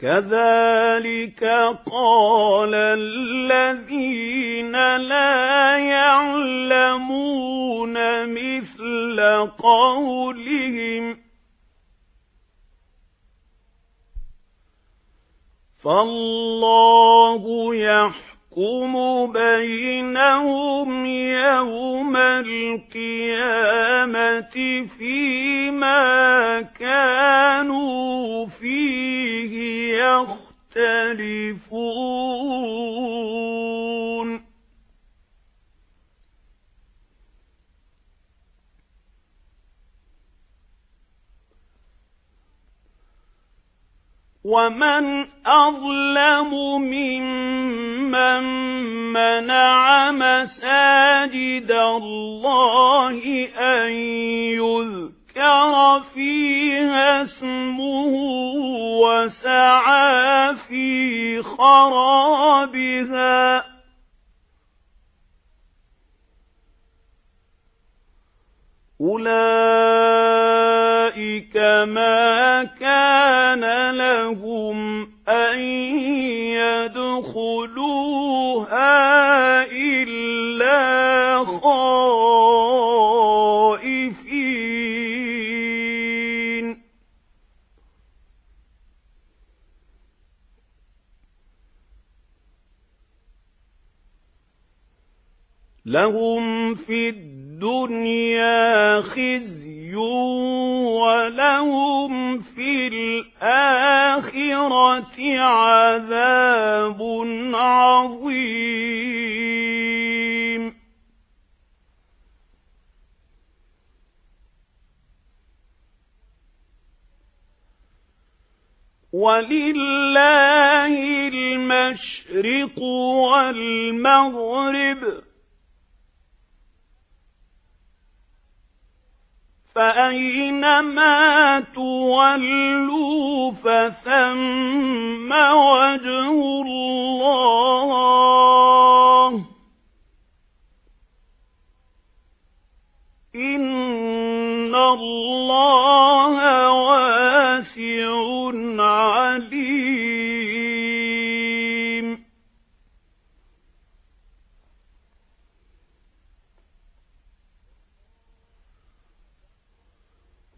كَذَلِكَ قَالَ الَّذِينَ لَا يَعْلَمُونَ مِثْلَ قَوْلِهِمْ فَاللَّهُ يَحْكُمُ بَيْنَهُمْ يَوْمَ الْقِيَامَةِ فِيمَا يَخْتَلِفُونَ. وَمَنْ أَظْلَمُ مِمَّن مَّنَعَ مَسَاجِدَ اللَّهِ أَن يُذْكَرَ فِيهَا اسْمُهُ وَسَعَىٰ فِي خَرَابِهَا. أُولَئِكَ مَا كَانَ لَهُمْ لَهُمْ فِي الدُّنْيَا خِزْيٌ وَلَهُمْ فِي الْآخِرَةِ عَذَابٌ عَظِيمٌ. وَلِلَّهِ الْمَشْرِقُ وَالْمَغْرِبُ فَأَيْنَمَا تُوَلُّوا فَثَمَّ وَجْهُ اللَّهِ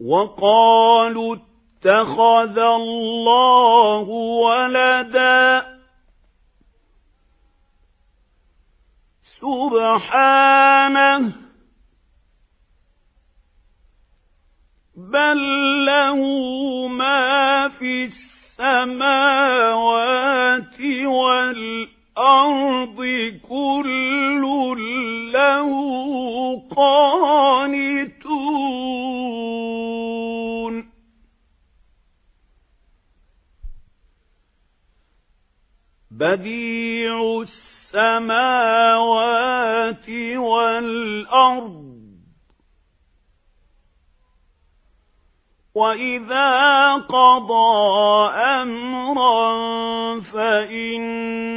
وَقَالُوا اتَّخَذَ اللَّهُ وَلَدًا. سُبْحَانَهُ. بَل لَّهُ مَا فِي السَّمَاوَاتِ وَالْأَرْضِ كُلٌّ لَّهُ بَدِيعُ السَّمَاوَاتِ وَالْأَرْضِ. وَإِذَا قَضَى أَمْرًا فَإِنَّمَا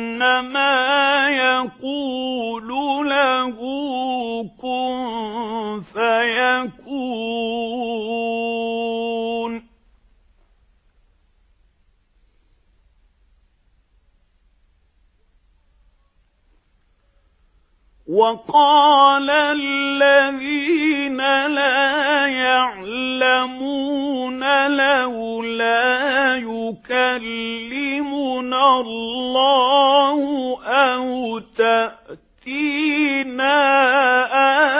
وَقَالَ الَّذِينَ لَا يَعْلَمُونَ لَوْلَا يُكَلِّمُنَا اللَّهُ أَوْ تَأْتِينَا آيَةٌ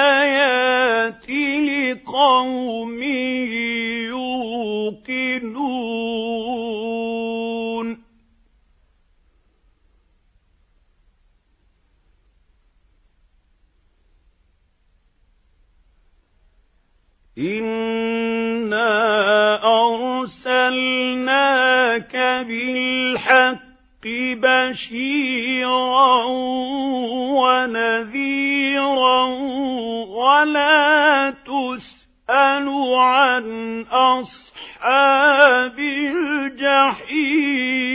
إِنَّا أَرْسَلْنَاكَ بِالْحَقِّ بَشِيرًا وَنَذِيرًا وَلَا تُسْأَلُ عَنْ أَصْحَابِ الْجَحِيمِ